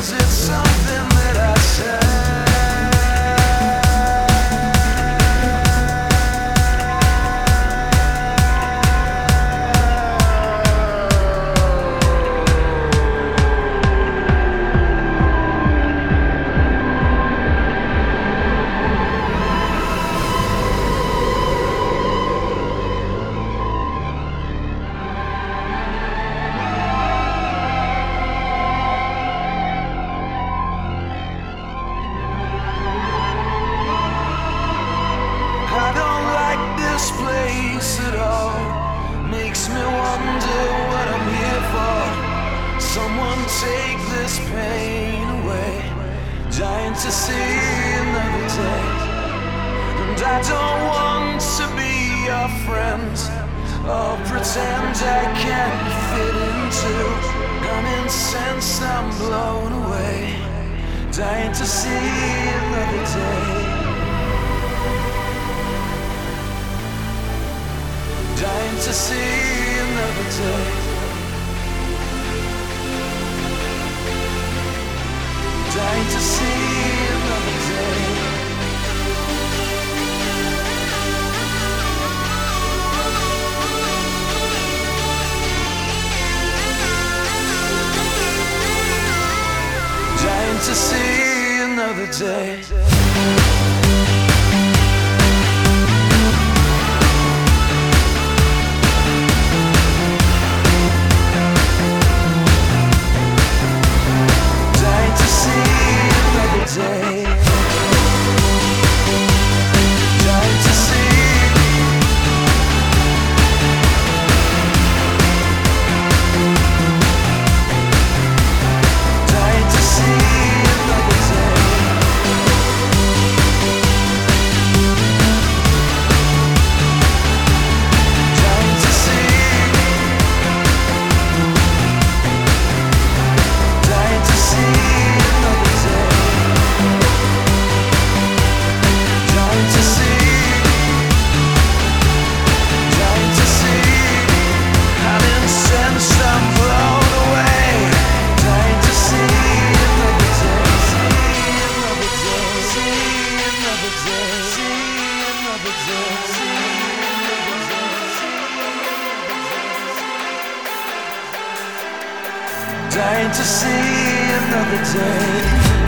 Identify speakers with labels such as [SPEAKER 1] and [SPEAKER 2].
[SPEAKER 1] Is it something this place at all makes me wonder what I'm here for. Someone take this pain away, dying to see another day. And I don't want to be your friend or pretend I can fit into. I'm incensed, I'm blown away, dying to see another day. Dying to see another day. Dying to see another day. Dying to see another day. Dying to see another day.